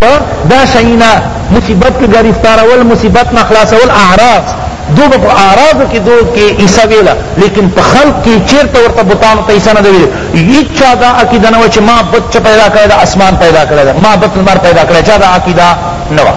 په دا شي نه مصیبت کې ګرفتارول مصیبت نه خلاصول اعراض دو په اعراض کې دو کې عیسی ویلا لیکن په خلق کې چیرته ورته بوتان ته عیسی نه ویل هیڅ دا عقیده نه و چې ما بت چ پیدا کړی دا اسمان پیدا کړی دا ما بت لمر پیدا کړی چا دا عقیده نه و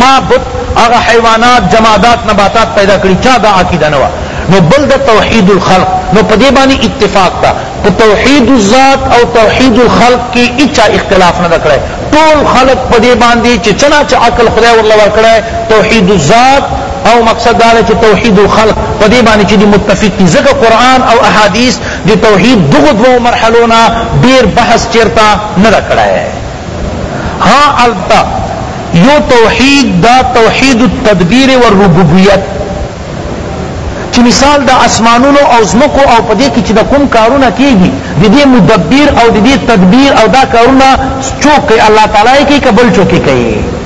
ما بت هغه حیوانات جمادات نباتات پیدا کړی چا دا عقیده نه و نو بل د توحید الخلق نو پدې باندې اتفاق تا په توحید الذات او توحید الخلق کی هیچا اختلاف نه ده کړی ټول خلق په دې باندې چې څه نا څه عقل خدای ورله ورکړی توحید الذات او مقصد دا ده چې توحید الخلق په دې باندې چې دی متفق دي ځکه قرآن او احادیث د توحید دغو دوو مرحلو نه ډیر بحث چیرته نه ده کړی ها البته یو توحید دا توحید التدبیر والربوبیت چې مثال د اسمانونو او ځمکو او په دې کې چې د کوم کارونه کېږي د دې مدبر او د دې تدبیر او دا کارونه څوک کوي الله تعالی یې کوي که بل څوک یې کوي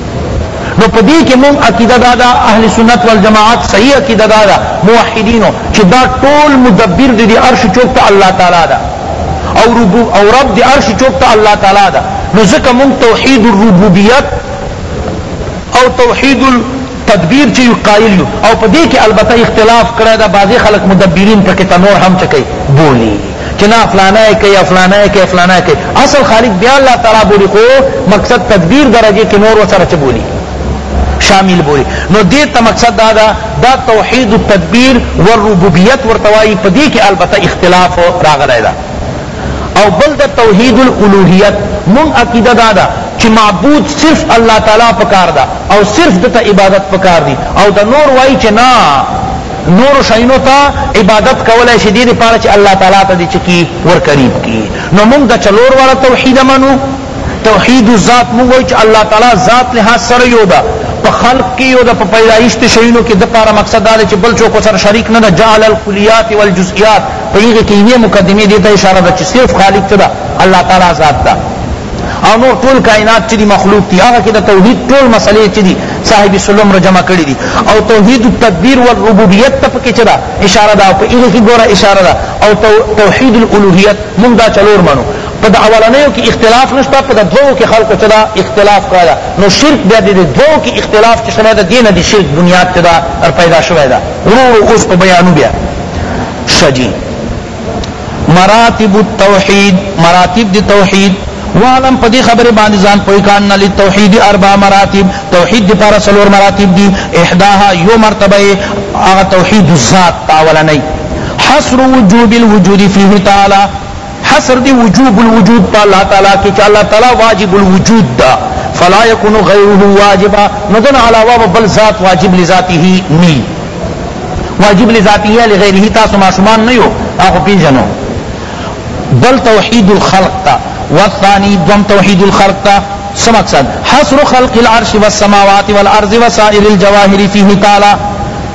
نو په دې کې مونږ عقیده دا ده اهل سنت والجماعت صحیح عقیده دا ده موحدینو چې دا ټول مدبر د دې عرش چوک ته الله تعالی ده او رب او رب د عرش چوک ته الله تعالی ده نو ځکه مونږ توحید الربوبیت او توحید تدبیر چه یو قایل یو او په دی کی البته اختلاف کړی ده بعضی خلک مدبرین پکی ته نور هم چه کئ بولی چه نا فلانه یې کئ فلانه یې کئ فلانه یې کئ اصل خالق بیا الله تعالی بولی خو مقصد تدبیر درجه کی نور وسره چه بولی شامل بولی نو دی ته مقصد دا دا, دا توحید التدبیر والربوبیت ورتوائی پدی کی البته اختلاف راغلی دا او بل د توحید الالوهیت مونږ عقیده دا ده چی معبود صرف الله تعالی پکار ده او صرف دته عبادت پکار دی او د نور وای چی نا نور شینو تا عبادت کولای شی دی لپاره چی الله تعالی ته دی چکی ور قریب کی نو مونږ د چلور والا توحید منو توحید الذات مونږ وایو چې الله تعالی ذات لحاظ سره یو ده په خلق کې یو ده په پیدایشت شیونو کې د پاره مقصد دا دی چې بل څوک سره شریک نه ده جعل الکلیات والجزئیات په هغه کې یوې مقدمې دې ته اشاره ده چې صرف خالق څه ده الله تعالی ذات ده او نور ټول کائنات چې مخلوق دي هغه کې د توحید ټول مسلې چې دي صاحب سلم را جمع کړی دي او توحید التدبیر والربوبیت ته پکې چدا اشاره ده په هغه کې ګوره اشاره ده او توحید الالوهیت موږ دا چلور مانو په د اولنیو کې اختلاف نشته په د دوو کې خلقو چدا اختلاف کړی دا نو شرک بیا د دوو کې اختلاف چې شوی دا دینه دی شرک بنیاد ته دا ار پیدا شوی دا ورو اوس په بیانو بیا شجی مراتب التوحید مراتب دی توحید وعلم پدی خبر باندې ځان پوی کان نل توحید اربع مراتب توحید دی پر سلور مراتب دی احداها یو مرتبه هغه توحید الذات تاولنی حصر وجوب الوجود فيه تعالی حصر دی وجوب الوجود په الله تعالی کی چه الله تعالی واجب الوجود دا فلا یکون غیره واجبا نو دن علاوه بل ذات واجب لذاته نی واجب لذاته لغیره تاسو معصومان نه یو هغه پیژنو بل توحید الخلق تا والثانی دوم توحید الخلق تا سمقصد حصر خلق العرش والسماوات والارض وسائر الجواهر فيه تعالی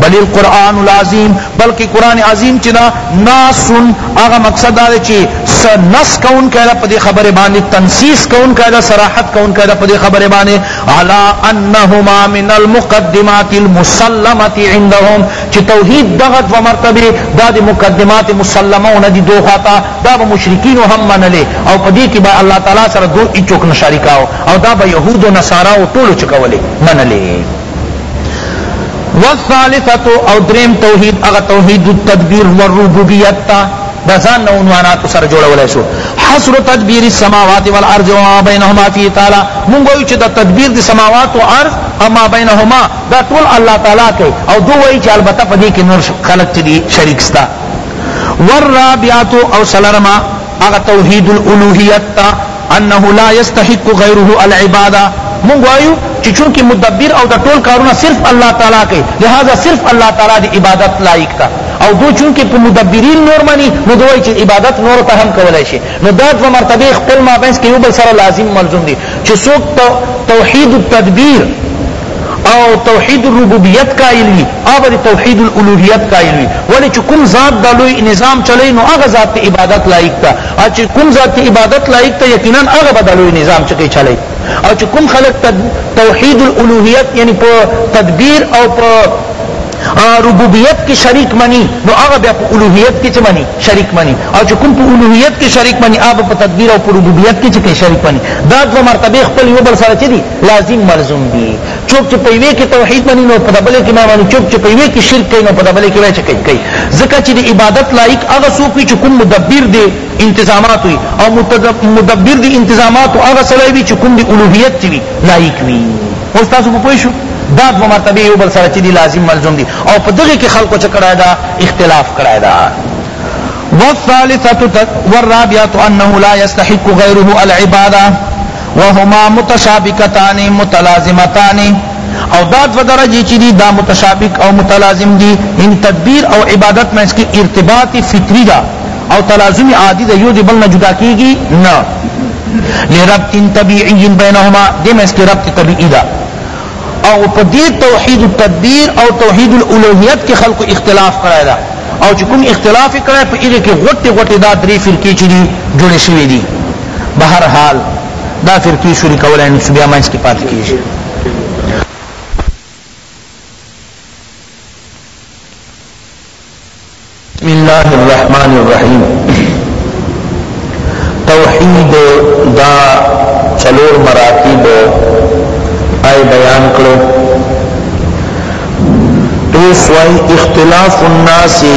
بل القرآن العظیم بلکه قرآن عظیم چی دا ناص هغه مقصد دا دی چی څه نص کونکی ده پدی خبره باندې تنصیص کونکی ده صراحت کونکی ده پدی خبره باندې علی انهما من المقدمات المسلمه عندهم چی توحید دغه دو مرتبه دا دی مقدمات مسلمه نه دی دو خاطا دا به مشرکین هم منلی او پدی کی به الله تعالی سره دو هیڅوک نشریکاو او دا به یهود و نصارا او ټول چکولی منلی والثالثه او دریم توحید هغه توحید التدبیر و الربوبیت تا دا ځان نه عنوانات سره جوړولای شو حصر تدبیر السماوات والارض وما بینهما فی تعالی مونږ وایو چې دا تدبیر د سماوات او ارض اما بینهما دا ټول الله تعالی کوي او دوی وایي چې البته په دې کې نور خلق چې دي شریک ستا والرابعه او سلرما هغه توحید الالوهیت ته، انه لا یستحق غیره العباده، مونږ وایو چې چونکه مدبر او دا ټول کارونه صرف الله تعالی کوي لهذا صرف الله تعالی د عبادت لایق ده او دوئ چونکه په مدبرین نور مني نو دوئ وایي چې عبادت نورو ته هم کولای شي نو دا دوه مرتبې خپل مابینځ کې یو بل سره لازم ملزوم دي چې څوک توحید التدبیر او توحید الربوبیت قائل وی او به د توحید الالوهیت قائل وی ولی چه کوم ذات دا لوی نظام چلی نو هغه ذات ته عبادت لایق ده او چه کوم ذات ته عبادت لایق ده یقینا هغه به دا لوی نظام چکی چلی او چه کوم خلق توحید الالوهیت یعنی په تدبیر او په ربوبیت کی شریک منی نو هغه بیا په الوهیت کی چه منی شریک منی او چه کوم په الوهیت کی شریک منی هغه په تدبیر او په ربوبیت کی چه شریک منی دا دو مرتبه خپل یو بل سره چه دی لازم ملزوم دي چوک چې په یوه کې توحید مني نو په بل کې نه مني چوک چې په یوه کې شرک کوي نو په بل کې وایي چې کوي کوي ځکه چې د عبادت لایق هغه څوک وي چې کوم مدبر دی انتظامات وي او مدبر دی انتظامات هغه سړی وي چې کوم د الوهیت وي لایق وي اوس تاسو په پوه شو دا دو مرتبه یو بل سره چې دي لازم ملزوم دي او په دغه کې خلکو چې کړای دا اختلاف کړای دا والثالثه والرابعه انه لا يستحق غيره العباده وهما متشابکتان متلازمتان او دا دو درجی چی دی دا متشابک او متلازم دی یعنی تدبیر او عبادت منځ کی ارتباط فطری دا او تلازم عادی دا یو دی بل نه جدا کیږی نه لربط طبیعی بینهما دی منځ کی ربط طبیعی دا او په دې توحید التدبیر او توحید الالوهیت کې خلق اختلاف کړی دا او چې کوم اختلاف کړی په دې کې غټي غټي دا درې فرقې چې دي جوړې شوې دي بهر حال دا فرقی شوری کولای نو بیا مینس کې پاتې کیږي بسم الله الرحمن الرحیم توحید دا چلور مراتب آئے بیان کرو تو سوائی اختلاف الناسی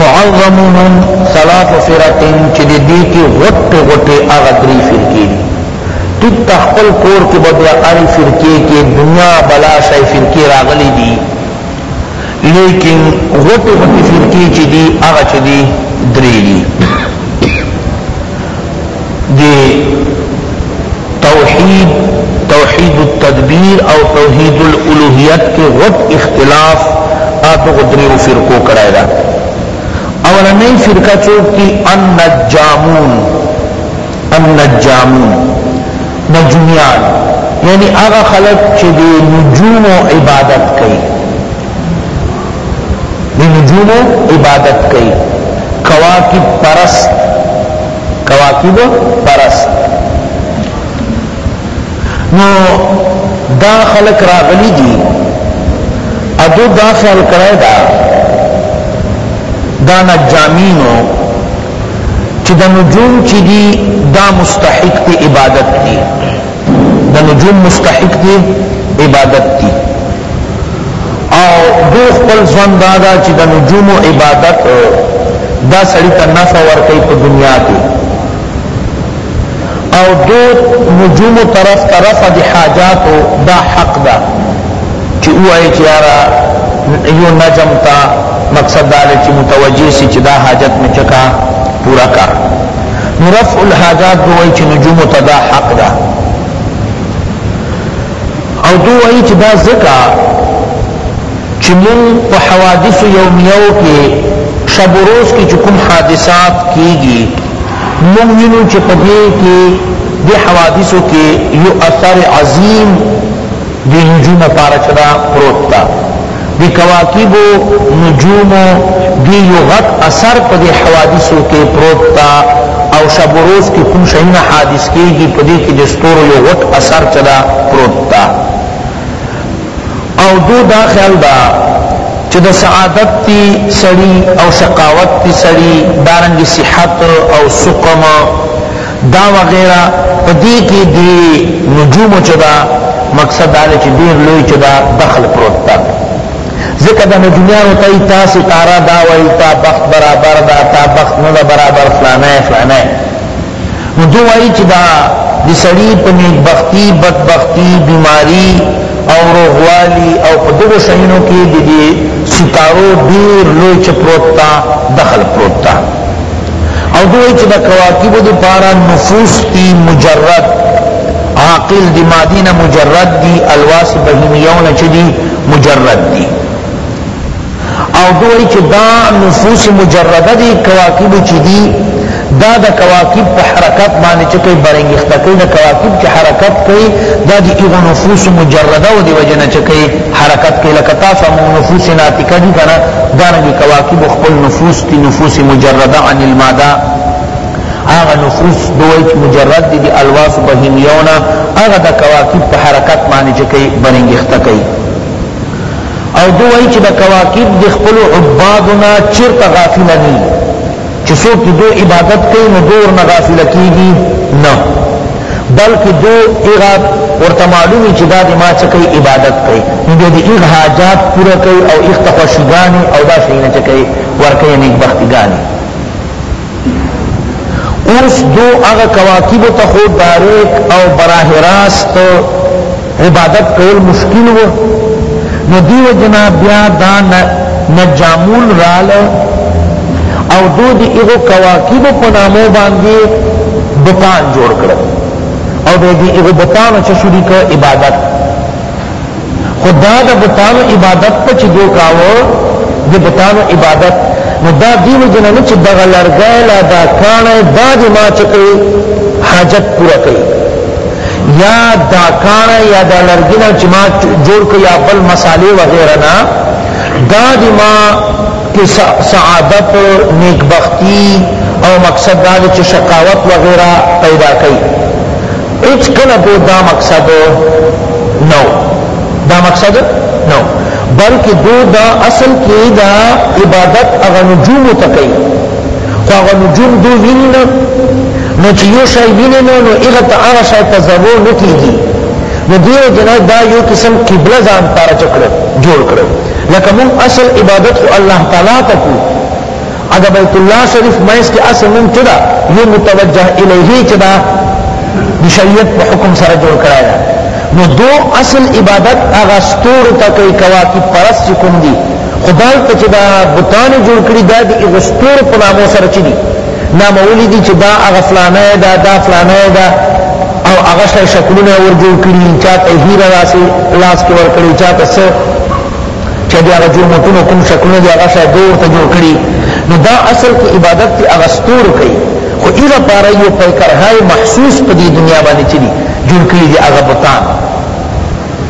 معظمهم ثلاث فرق چی دی دوی کی غټی غټی هغه دری فرقی دی ټیک ده خپل کور کی به بیا هری فرقی کی دنیا بلا شی فرقی راغلی دی لیکن غټی غټی فرقی چی دی هغه چی دی دری دی دی توحید توحید التدبیر او توحید الالوهیت کې غټ اختلاف دغو دریو فرقو کړی ده اولنۍ فرقه څوک دي النجامون النجامون نجومیان یعنی هغه خلق چې د نجومو عبادت کوي دی نجومو عبادت کئی کواکب پرست کواکب پرست نو دا خلق راغلی دی ادو دا خیال کرے دا دا نجامینو چی دا نجوم چی دی دا مستحق تی عبادت دی د نجوم مستحق دی عبادت دی او دو خپل زون دادا چی د نجوم عبادت دا سړی ته نفع ورکی په دنیا کی او دو نجوم طرف طرف دی حاجات دا حق دا چی او ای چی یارا یو نجم تا مقصد دا چی متوجی سی چی دا حاجت می چکا پورا کا نو رفع الحاجات به وایي چې نجومو ته دا حق ده او دوی وایي چې دا ځکه چې مونږ په حوادث یومیو کې شب و روز کې چې کوم حادثات کیږي مونږ وینو چې په دې کې د حوادثو کې یو اثر عظیم د نجوم لپاره چې دا پروت ده د کواکبو، نجومو، دې يو غټ اثر په دې حوادثو کښې پروت ده او شب و روز کښې کوم شيونه حادث کېږي په دې کښې د ستورو يو غټ اثر چه ده پروت ده او دو دا خيال ده چه د سعادت تي سړي او شقاوت تي سړي دارنګ صحت او سقم دا وغیره په دی کی دی نجومو چه دا مقصد دا چه دیر لوی چه دا دخل پروت دا ذکر دا نجومیانو تای تا ستاره دا وی تا بخت برابر دا تا بخت ندا برابر فلانه فلانه نو دو وی چه دا دی سڑی پا نیک بختی بدبختی بیماری او روغوالی او په دغه شینو کې د دې ستارو ډیر لوی چ پروت تا دخل پروت تا او دوی چې د کواکبو د پاره نفوس دی مجرد عاقل دی مادی نه مجرد دی الواس بهیمیو نه چې دی مجرد دی او دوی چې دا نفوس مجرده دی کواکب چې دی دا د کواکب په حرکت باندې چې کوي برنګښت کوي د کواکب چې حرکت کوي دا د ایغو نفوس مجرده او دی وجنه چې کوي حرکت کئی لکه تاسو هم نفوس ناطقه دی کنه دارنګه کواکب خپل نفوس دی نفوس مجرده عن الماده هغه نفوس دوی چې مجرد دی دی الواس بهیمیونه هغه د کواکب په حرکت باندې چې کوي برنګښته کوي او دوی چې د کواکب د خپل عبادنا چرته غافل نه چې څوک چې دو عبادت کوي نو دو ورنه غافل کیږي نه بلکې دو هغه ورته معلومي چې دا د ما څه کوي عبادت کوي نو بیا د هغه حاجات پوره کوي او هغه ته خوشیګانې او دا شیونه چې کوي ورکوي نیکبختیګانې اوس دو هغه کواکب ته خو ډایرک او براه راست عبادت کول مشکل وو نو دیو جنا بیا دا نجامون رال او دو دی اغو کواکیب پنامو باندی بتان جوړ کړ او بیا دی اغو بتانو چا شروع کر عبادت خدا دا بتانو عبادت پا چی دو کاو دی بتانو عبادت نو دا دیو جنا نو چی دغا لرگای لا دا کانا دا دی ما چکے حاجت پورا کئی یا دا کاڼی یا دا لرګی نه چی ما جوړ کړ یا بل مسالې وغیره نه دا دی ما کی سعادت نیکبختی او مقصد دا دی چی شقاوت وغیره پیدا کړي هیڅ کله به دا مقصد نو دا مقصد نو بلکې دو دا اصل کې دا عبادت هغه نجوم ته کوي خو هغه نجوم دوی ویني نه نو چې یو شی ویني نه نو هغه ته هغه شی تذرو نه کېږي نو دیو جنا دا یو قسم قبله ځان پاره چکړه جوړ کړه لکه مون اصل عبادت خو الله تعالی ته کو اگر بیت الله شریف مېس کې اصل مون تدا یو متوجه الیه چې دا بشریعت په حکم سره جوړ کړای نو دو اصل عبادت هغه ستور ته کوي کواکب پرست کوم دي خو دالته چې دا بتانو جوړ کړي دا د هغو ستورو په نامو سره چې دي نامولي دي چې دا هغه فلانی ده دا فلانی ده او هغه شی شکلونه یې ور جوړ کړي چا ته هیره داسې لاس کې ورکړي چا ته څه چې د هغه جوماتونو کوم شکلونه دي هغه شی دوی ورته جوړ کړي نو دا اصل کې عبادت د هغه ستورو کوي خو دې لپاره یو پیکرهای محسوس په دې دنیا باندې چې دي جوړ کړي دي هغه بتان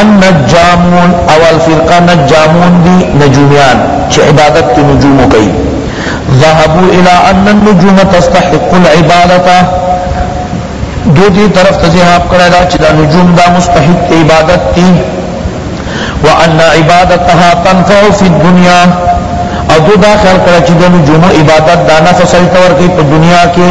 النجامون اول فرقه نجامون دی نجومیان چه عبادت دی نجومو کئی ذهبوا الى ان النجوم تستحق العبادة دو دی طرف تذهاب کرده چه دا نجوم دا مستحق عبادت دی وان عبادتها تنفع فی الدنیا او دو دا خیال کرده چه دا نجوم عبادت دا نفع سلطور کی پا دنیا کی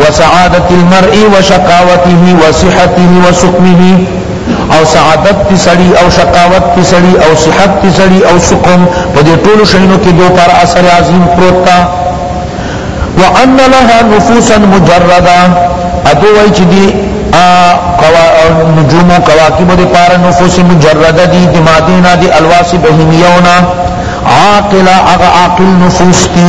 وسعادت المرء وشقاوته وصحته وسقمه او سعادت تی سړی او شقاوت تی سړی او صحت تی سړی او سقم په دې ټولو شینو کې دو پر اثر عظیم پروت تا وان لها نفوسا مجرده ادو وای چې دی نجوم و کواکب دی پار نفوس مجرده دی دمادینا دی الواس بهیمیونا عاقل اغا عاقل نفوس تی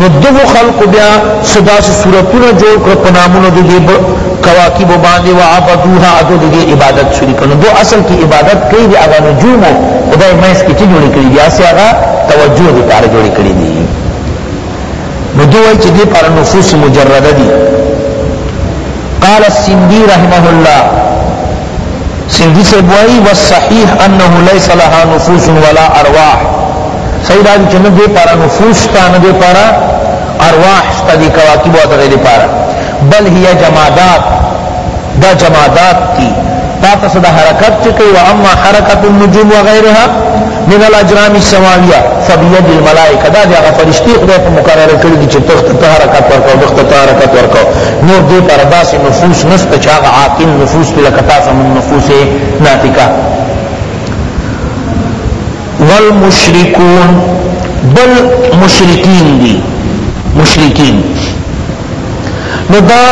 نو دغو خلقو بیا څه داسې صورتونه جوړ کړل په نامونو د دې کواکبو باندې، وعبدوها او دوی د دې عبادت شروع کړ، نو دوی اصل کې عبادت کړې دي هغه نجومو، خو دا یې منځ کې چه جوړې کړې دي هسې هغه توجه دې پاره جوړې کړې دي، نو دوی وایي چه دې پاره نفوس مجرده دي، قال السندی رحمه الله. سندی صاحب وایی والصحیح انه لیس لها نفوس ولا ارواح صحیح دا چې نه دې پارا نفوس شته نه دې پارا ارواح شته دې کواکب او دغه دې پارا بل هي جمادات دا جمادات دي تاسو د حرکت چې کوي واما حرکت النجوم وغيرها من الاجرام السماویه فبید الملائکه دا دی هغه فرشتي خدای په مقرره کړي دي چې تخت ته حرکت ورکړه او تخت ته حرکت ورکړه نور دې پر داسې نفوس نشته چې هغه عاقل نفوس دي لکه تاسو من نفوس ناطقه والمشرکون بل مشرکین دي مشرکین نو دا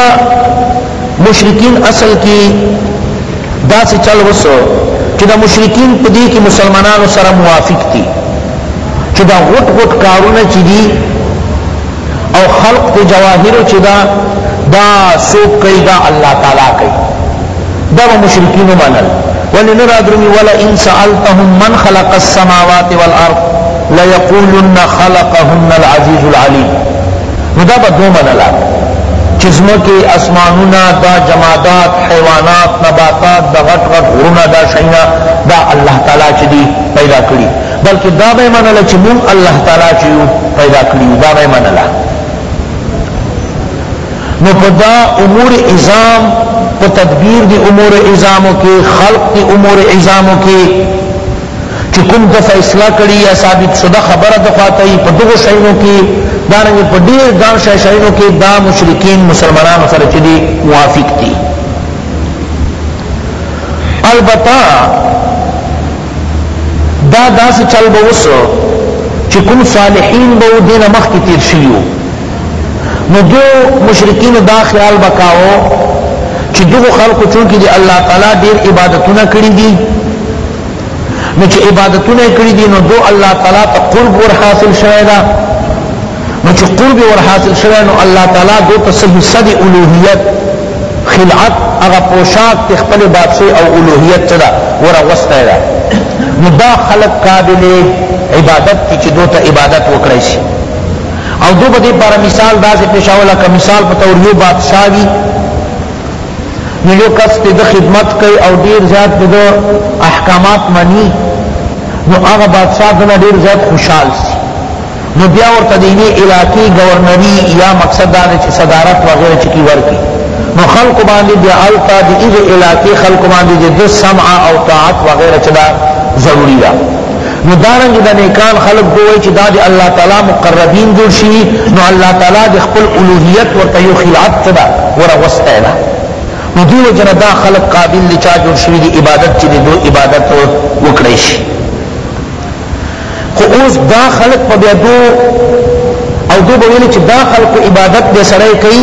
مشرکین اصل کی دا سی چل وسو چې دا مشرکین په دې کې مسلمانانو سره موافق دي چې دا غټ غټ کارونه چې دي او خلق ته جواهر چې دا دا سوق کوي دا الله تعالی کوي دا مشرکین منل ولی نه رادرمی ولا ان سالتهم من خلق السماوات والارض ليقولن خلقهن العزيز العليم نو دا به دو منله چی زمکی، اسمانونه، دا جمادات، حیوانات، نباتات، دا غټ غټ غرونه دا شیونه دا الله تعالی چی دی پیدا کړی بلکی دا به یې منله چی مونږ الله تعالی چی یو پیدا کړی یو دا به یې منله نو په دا امور عظام په تدبیر دی امور عظامو کی خلق دی امور عظامو کی چی کوم دفع اصلاح کړی یا ثابت شده خبره دفع کړی په دغو شیونو کی دارنګه په ډیر ګڼ شی شیونو کی دا مشرکین مسلمانانو سره چی دی موافق دی البته دا داسی چل به اوس چی کوم صالحین به دین مخکی تیر شیو نو دو مشرکین دا خیال بکاو چی دغو خلقو چونکی دی اللہ تعالی دیر عبادتونه کړی دی نو چې عبادتونه کړی دي نو دو الله تعالی ته قرب ور حاصل شوی دا نو چې قرب ور حاصل شوی نو الله تعالی دو ته صحیح صد الوهیت خلعت هغه پوشاک ته خپل بادشاہ او الوهیت چدا ور وسته دا نو دا خلق قابل عبادت کی چې دو ته عبادت وکړی شي او دو بدی پر مثال دا سے پیشاولا کا مثال پتور یو بادشاہ وی نو یو کس ته د خدمت کوي او ډیر زیات د احکامات مني نو هغه بادشاہ دنه ډیر زیات خوشحال سي نو بیا ورته د یوې علاقې ګورنري یا مقصد دا دی چې صدارت وغیره چې کی ورکړي نو خلق باندې بیا هلته د هغې علاقې خلق باندې د ده سمع او طاعت وغیره چې دا ضروري ده نو دارنګه د نیکان خلق به وای چی دا د الله تعالی مقربین جوړ شی نو الله تعالی د خپل الوهیت ورته یو خلعت څه ده وراغوستی ده نو دی وجنه دا خلق قابل دی چا جوړ شوی دی عبادت چی دی دو عبادت وکړی شي خو اوس دا خلق په بیا دو او دو به ویل چې دا خلق عبادت دې سړی کوي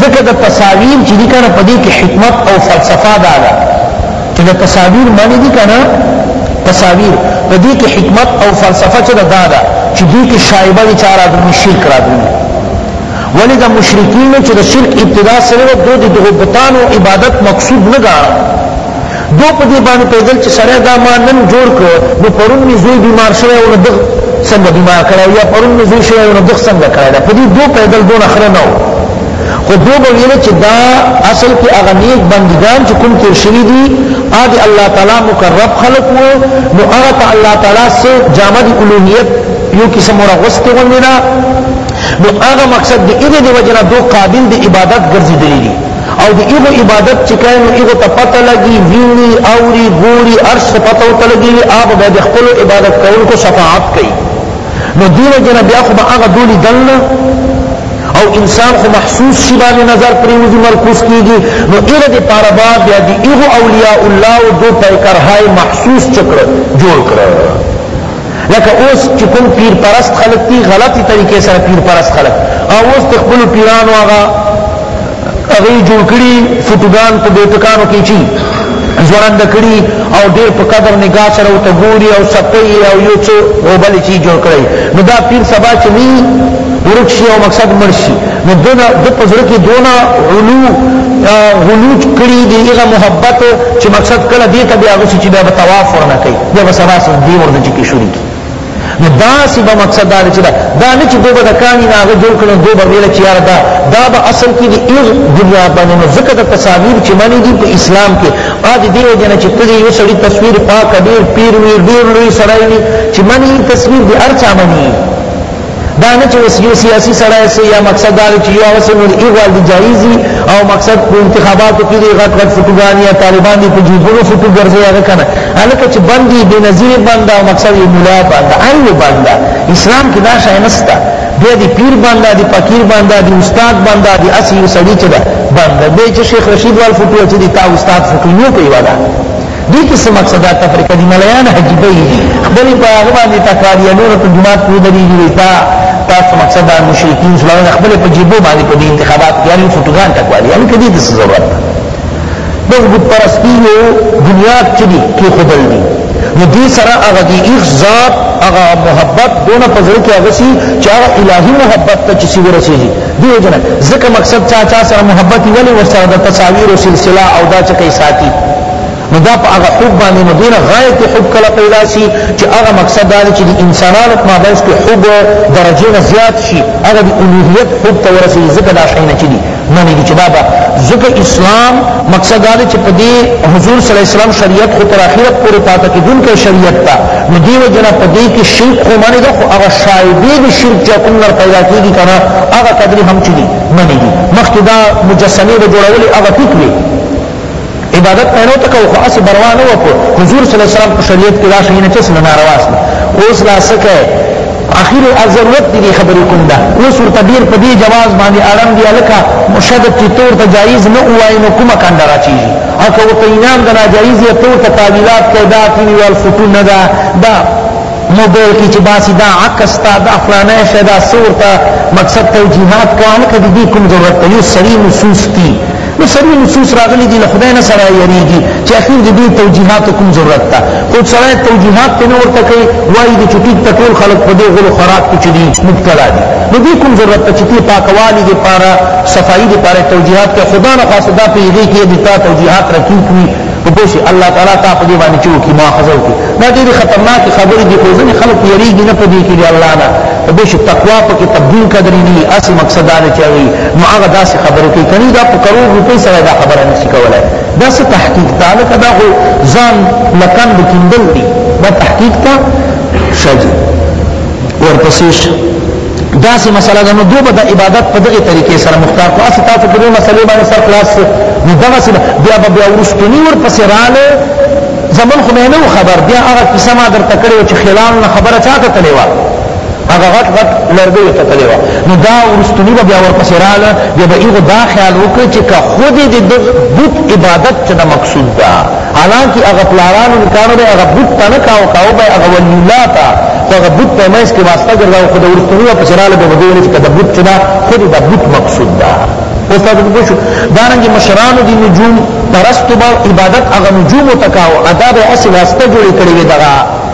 ځکه دا تصاویر چې دي کنه په دې کې حکمت او فلسفه دا ده چې دا تصاویر معنی دي کنه تصاویر په دې کې حکمت او فلسفه چې دا ده چې دې کې شایبه دي چې راځي شرک راځي ولی دا مشرکین چې د شرک ابتدا سره دوی د بتانو عبادت مقصود نه ګاڼه دو په دې باندې پوهېدل چې سړی دا ما نن جوړ کړ نو پرون مې زوی بیمار شوی و نو دغ څنګه بیمار کړی و یا پرون مې زوی شوی و نو دغ څنګه کړی ده په دې دو پوهېدل دونه خره نه و خو دو به ویل چې دا اصل کې هغه نیک بندګان چې کوم تیر شوي دي هغه د الله تعالی مقرب خلق وو نو هغه ته الله تعالی څه جامه د الوهیت یو قسم ورغوستې غوندې ده نو هغه مقصد د دې د وجه نه دو قابل د عبادت ګرځېدلي دي او د هغو عبادت چې کوې نو هغو ته پته لګي، ویني، اوري، ګوري، هر څه پته ورته لګېږي، هغه به بیا د خپلو عبادت کوونکو شفاعت کوي، نو دې وجې نه بیا خو به هغه دو لیدل نه او انسان خو محسوس شي باندې نظر پرېوځي، مرکوز کېږي، نو هغه دپاره به بیا د هغو اولیاء الله او دو پیکرهای محسوس چه کړه؟ جوړ کړه. لکه اوس چې کوم پیر پرست خلک دي غلطی طریقې سره پیر پرست خلک او اوس د خپل پیرانو هغه هغه جوړ کړي فوټوګان په بیتکانو کې چی ځوړند کړي او ډیر په قدر نگاه سره او ته ګوري او سپي او یو څو غوبل چی جوړ کړي نو دا پیر سبا چې نی ورکشي او مقصد مرشي نو دونه د پزړه کې دونه علو غلوچ کړي دی هغه محبت چې مقصد کله دې ته بیا غوسي چې بیا طواف ورنه کوي خو هغه سبا سره دی ورته چې کې شروع کی نو داسې به مقصد دا چې دا نه چې دوی به د کاني نه هغه جوړ کړي دوی به ویل چې یاره دا دا به اصل کې د ایغ دنیا باندې نو ځکه د تصاویر چې منې دي په اسلام کې آج دې وجه نه چې ته یو سړی تصویر پاک ډېر پیر وي ډېر لوی سړی وي چې منې تصویر دې هر چا مني دا نه چې اوس یو سیاسي سړی سي یا مقصد دا چې یو هغه څه نور ایغوال دي جایز دي او مقصد په انتخاباتو کې دي غټ غټ فوټوګان یا طالبان دي په جیبونو فوټو ګرځي هغه کنه هلکه چې بند دي بې نظیر بند او مقصد یې مولا بند هر یو بند اسلام کې دا شی نسته بیا دی پیر بنده دی فقیر بنده دی استاد بنده دی اسی سړی چې ده بنده دی چې شیخ رشید وال فوټو چې دی تا استاد فوټو نو کوي ولا دی کی څه مقصد دا تفرقه دی ملایان حجیبه یی دی خپلی په هغه باندی تکرار یا نور په جماعت کو دریږي وی تا تاسو مقصد دا مشرکین سره نه خپل په جیبو باندې په دې انتخابات کې یعنی فوټوګان ټکوالي یعنی کدی د ضرورت ده د بت پرستی یو دنیا کې دي کې خدل دي نو دې سره هغه دې ایخ ذات هغه محبت دونه پزړه کې هغه سي چې هغه الهي محبت ته چې ورسېږي دی وجه نه ځکه مقصد چا چا سره محبت وي ولې ورسره د تصاویرو سلسله او دا چکۍ ساتي نو دا په هغه حب باندې نو دینه غایت حب کله پیدا شي چې هغه مقصد دا دی چې د انسانانو په مابین کې حب درجه نه زیات شي هغه د الوهیت حب ته ورسېږي ځکه دا شی نه چې دي منی دی چې دا به ځکه اسلام مقصد دا دی چې په دې حضور صلی الله علیه وسلم شریعت خو تر اخرت پورې پاته کېدونکی شریعت ته نو دې وجې نه په دې کې شرک خو منع ده خو هغه شايبې د شرک چې کوم نر پيدا کېږي که نه هغه قدرې هم چې دي منع دي مخکې دا مجسمې به جوړولې هغه ټيک وې عبادت پهنو ته کو خو اسی بروا نه وکړو حضور صلی الله علیه وسلم په شریعت کې دا شي نه چې سننا رواس اوس لا سکه اخیر ضرورت دی خبرې کوم دا اوس ورته ډیر په دې جواز باندې اړم دی الکه مشدد چې تور ته جایز نه وای نو کومه کنده راچی اکه ورته انعام د ناجایز یې ته ورته تاویلات کوې دا ټي وي وال فوټو نه ده دا موبایل کې چې باسي دا عکس ته دا فلانی شی دا څه ورته مقصد توجیهات کوه هلکه د دې کوم ضرورت ته یو سړي نصوص دي نو سړي نصوص راغلي دي له خدای نه سړی یریږي چې اخر د دې توجیهاتو کوم ضرورت ته خو سړی توجیهات ترې نه ورته کوي، وايي دې چې ټیک ده ټول خلک په دې غول و خراج کې چې دي مبتلا دي، نو دې کوم ضرورت ته چې تۀ پاکوالي دې پاره، صفايي دې پاره توجیهات کوې، خو دا نه خواسته دا پۀ هغې کې دې تا توجیهات رقیق وي، نو پوه شوې الله تعالی تا په دې باندې چې وکړي مواخذه وکړي، دا ډېرې خطرناکې خبرې دي، خو ځينې خلک یرېږي نه په دې کې دې الله نه، نو پوه شوې تقوا پکې تبدیل قدرې نه وي، هسې مقصد دا دی چې هغوی نو هغه داسې خبرې کوي، کني دا په کرور روپۍ سړی دا خبره نشي کولای. دا څه تحقیق ته لکه دا خو ځان له کند کیندل دي دا تحقیق ته شه جي ورپسې شه داسې مسله ده نو دوی به د عبادت په دغې طریقې سره مختار کړو هسې تاسو په دې مسلې باندې سر خلاص شو نو دغسې به بیا به بیا وروستوني ورپسې راغلی زمون خو مې نه خبر بیا هغه کیسه ما درته کړې چې خلال نه خبره چا ته تللې وه هغه غټ غټ لرګیو ته تللی وه نو دا وروستوني به بیا ورپسې راغله بیا به هغو دا خیال وکړ چې که خود یې د ده بت عبادت څه نه مقصود ده حالانکه هغه پلارانو نیکانو به یې هغه بت ته نه کاوه کاوه به یې هغه ولي الله ته خو هغه بت په منځ کښې واسطه ګرځاوه خو د وروستوني به پسې راغله بیا به دې ویل چې که د بت څه ده خود یې د بت مقصود ده اوس تاسو پوه شو دارنګې مشرانو دي نجوم پرستو به عبادت هغه نجومو ته کاوه ادا به یې هسې واسطه جوړې کړې وې دغه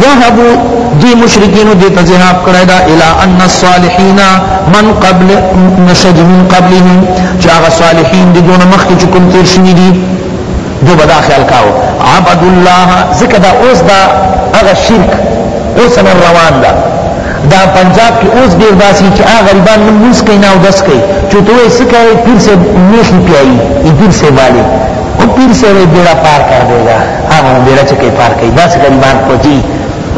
ذهبو، دوی مشرکینو دې ته ذهاب کړی ده، الی ان الصالحین من قبل نشج من قبلهم چې هغه صالحین د دوی نه مخکې چې کوم تېر شوي دي دوی به دا خیال کاوه عبدوا الله ځکه دا اوس دا هغه شرک اوسنه روان ده دا پنجاب کې اوس ډېر داسې چې هغه غریبان نه لمونځ کوي نه اودس کوي چې ته وایې څه کوې پیر صاحب میخي پیایي پیر صاحب والي او پیر صاحب یې بیړه پار کر دېږه هغه بیره چې کې پار کوي داسې غریبان پوتي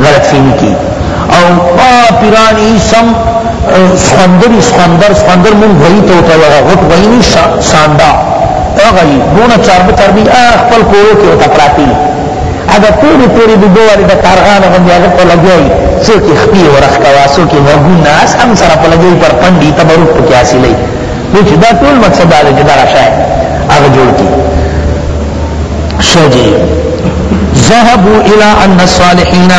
غلط فهمي کوي او پیران یې سم سخندر سخندر سخندر مون غوي ته ته هغه غټ غوي نه ساندا هغه یې دونه چاربه چاربي خپل کورو کې وته پراتی اگر پوری پوری دو دواری دا کارغان غندی اگر پا لگئی سو کی خپی ورخ کوا سو کی مرگون ناس هم سرا پا لگئی پر پندی تبرک پکی حاصلی خو چې دا ټول مقصد دا دی چې دغه شی هغه جوړ کړي ښه جي ذهبوا الى ان الصالحین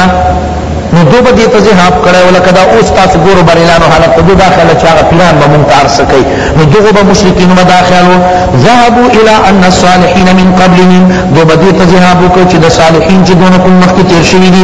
نو دو به دې ته ذهاب کړی و لکه دا اوس تاسو ګورو بریلانو حالت ته دو دا خیال چې هغه پیران به مونږ ته هر څه کوي نو دغو به مشرکینو به دا خیال و ذهبوا الى ان الصالحین من قبلهم دو به دې ته ذهاب وکړو چې د صالحین چې دونه کوم مخکې تېر شوي دي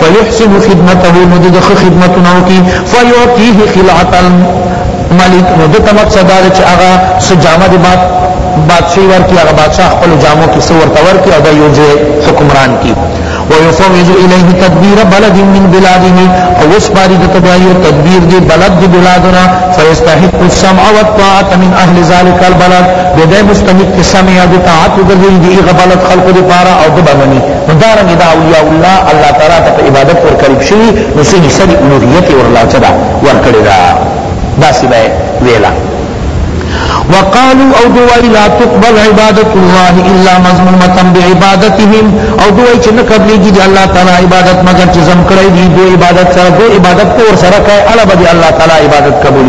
فیحسن خدمته نو د ده ښه خدمتونه وکړي، فیعطیه خلعة الملک نو ده ته مقصد دا دی چې هغه څه جامه د بادشاهي ورکړي، هغه بادشاه خپلو جامو کې څه ورته ورکړي او دا یو ځای حکمران کړي، ویفوض الیه تدبیر بلد من بلاده او وسپاري ده ته بیا یو تدبیر د بلد د بلادو نه، فیستحق السمع والطاعة من اهل ذلک البلد بیا دی مستحق د سمع او د طاعت وګرځېږي د هغه بلد خلقو لپاره او ده به مني. نو دارنګه دا اولیاء الله الله تعالی ته په عبادت ور قریب شوی نو څه حصہ دی الوهیت ورلا څه دا ور کړی دا داسې به ویلا وقالوا او دوای لا تقبل عبادت الله الا مضمومه بعبادتهم او دوای چې نه قبلېږي دی الله تعالی عبادت مگر چې زم کړی دی دو عبادت سره دو عبادت کو ور سره کوي الله به الله تعالی عبادت قبول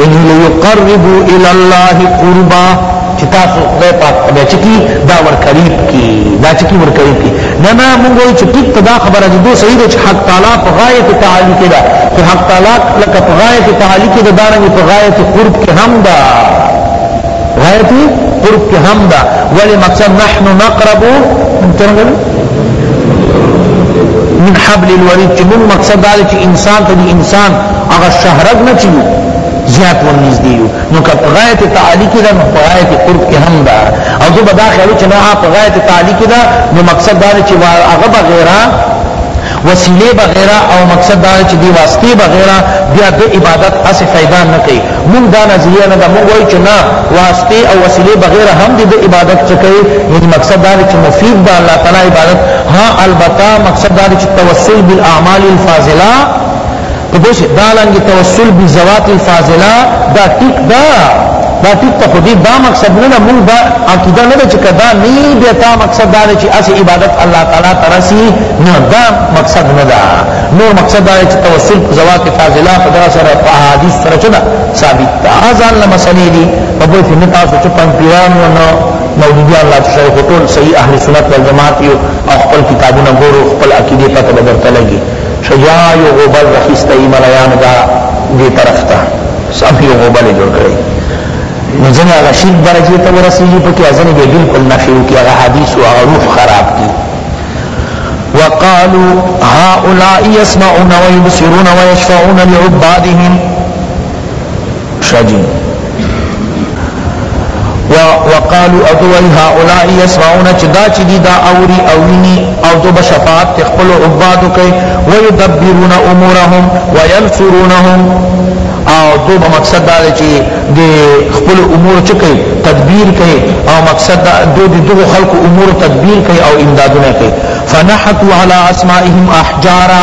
یعنی لیقربو الی الله قربا چی تاسو خدای پاک ته بیا چکی دا ور قریب کی دا چکی ور قریب کی نه نه مونږ وایو چې ټیک ته دا خبره دې دو صحیح ده چې حق تعالی په غایت تعالی کې ده خو حق تعالی لکه په غایت تعالی کې ده دارنګ په غایت قرب کې هم ده غایت قرب کې هم ده ولی مقصد نحن نقرب من حبل الورید چې مون مقصد دا چې انسان ته انسان هغه شهرګ نه چی موږ زیات ورنږدې یو نو که په غایت تعالی کې ده نو په غایت قرب کې هم ده او زه به دا خیالو چې نه په غایت تعالی کې ده نو مقصد دا دی چې هغه بغیر وسیله بغیر او مقصد دا چې دی واسطه بغیر بیا د عبادت اسه فائدہ نه کوي مونږ دا نظریه نه ده مونږ وایو چې نه واسطه او وسیله بغیر هم د عبادت څخه کوي یعنی مقصد دا چې مفید ده الله تعالی عبادت ها البته مقصد دا چې توسل بالاعمال الفاضله ته پوه شې دالنګې توسل بذوات الفاضله دا ټیک ده دا ټیک ته خو دې دا مقصد نه ده مونږ دا عقیده نه ده چې که دا نه وي بیا تا مقصد دا دی چې هسې عبادت الله تعالی ته رسي نه دا مقصد نه ده نور مقصد دا دی چې توسل په ذوات فاضله په دغه سره په احادیث سره چې ده ثابت ده هغه ځان له مسلې دي په پوه شې نه تاسو چې پنځپیران یو نه مولویان لا چې شیخ ټول صحیح اهل سنت والجماعت یو او خپل کتابونه ګورو خپل عقیده پته به درته لګي شه جا يو غوبل رخيسته يي ملايانو دا دي طرف ته صاف يو غوبل جوړ کړي نو ځنه هغه شرک درجه ته ورسیږي پکې ځنه به بالکل نفي او کې هغه حدیث او هغه روح خراب کی وقالوا هؤلاء يسمعون ويبصرون ويشفعون لعبادهم شجن وقالو او دوی هؤلاء يسمعون چې دا چې دي دا اوري او ویني او دو به شفاعت کې خپل عبادو کوي ويدبرون امورهم وينصرونهم او دو به مقصد دا دی چې د خپل امور چې کوي تدبیر کوي او مقصد دا دو د دغو خلکو امور تدبیر کوي او امدادونه کوي فنحتوا على اسمائهم احجارا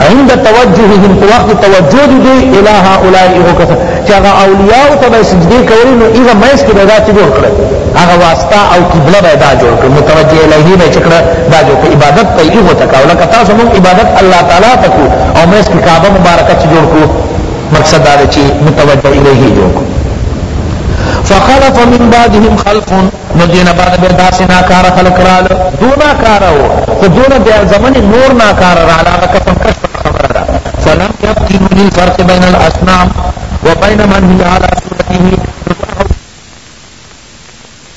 عند توجههم په وخت توجه دی دی اله هؤلاء هو کس چې هغه اولیاء ته به سجدي کول نو ایغه مېس کې به دا چې جوړ کړ هغه واسطه او قبله به دا جوړ کړ متوجه الیه به چې کړ دا جوړ کړ عبادت ته ایغه تکاو لکه تاسو موږ عبادت الله تعالی ته کو او مېس کې کعبه مبارکه چې جوړ کو مقصد دا چې متوجه الیه جوړ کو فخلف من بعدهم خلف نو دې نه بعد بیا داسې ناکاره خلق رالو دو ناکاره وو خو دونه بیا زمنې نور ناکاره رالو هغه قسم کش پکې خبره ده فلم یفتنوني الفرق بین الاصنام وبین من هی علی صورته